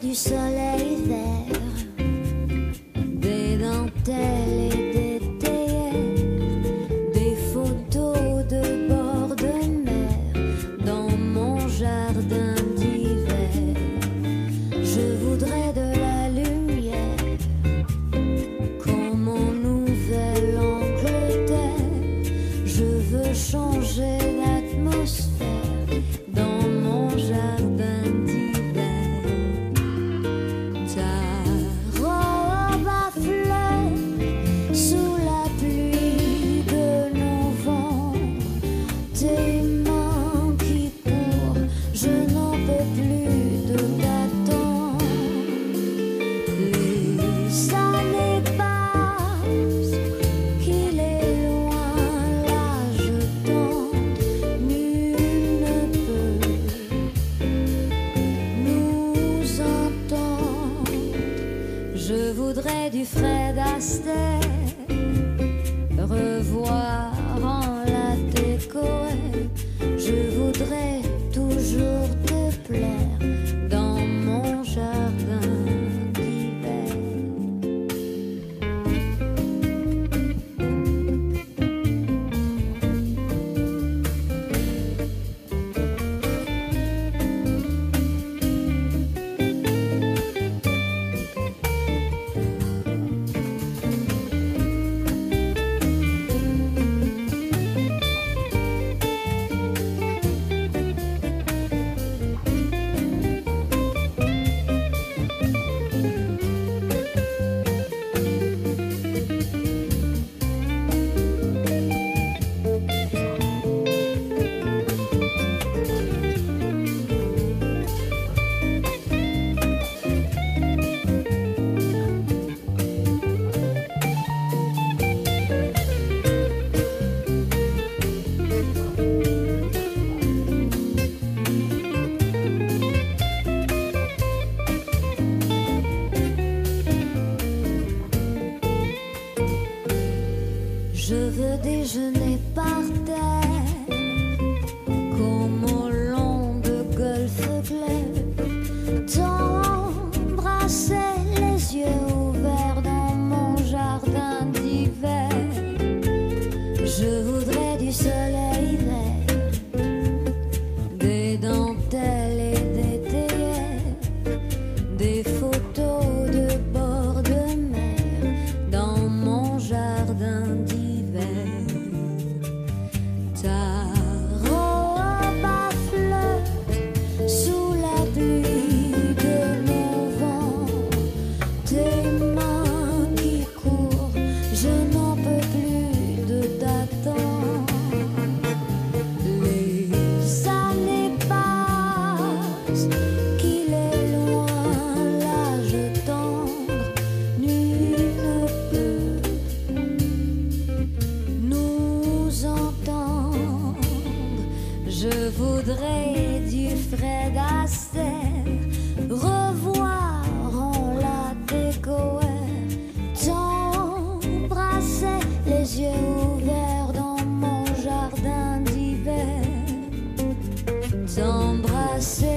du soleil vert, des dentelles. plus de gattant, plus ça n'est pas, qu'il est loin, là je tente, plus il nous entend. je voudrais du frais d'astère, revoir. déjeuner par terre. Je voudrais du Fred Astaire. Revoir en la décoère t'embrasser les yeux ouverts dans mon jardin d'hiver. T'embrasser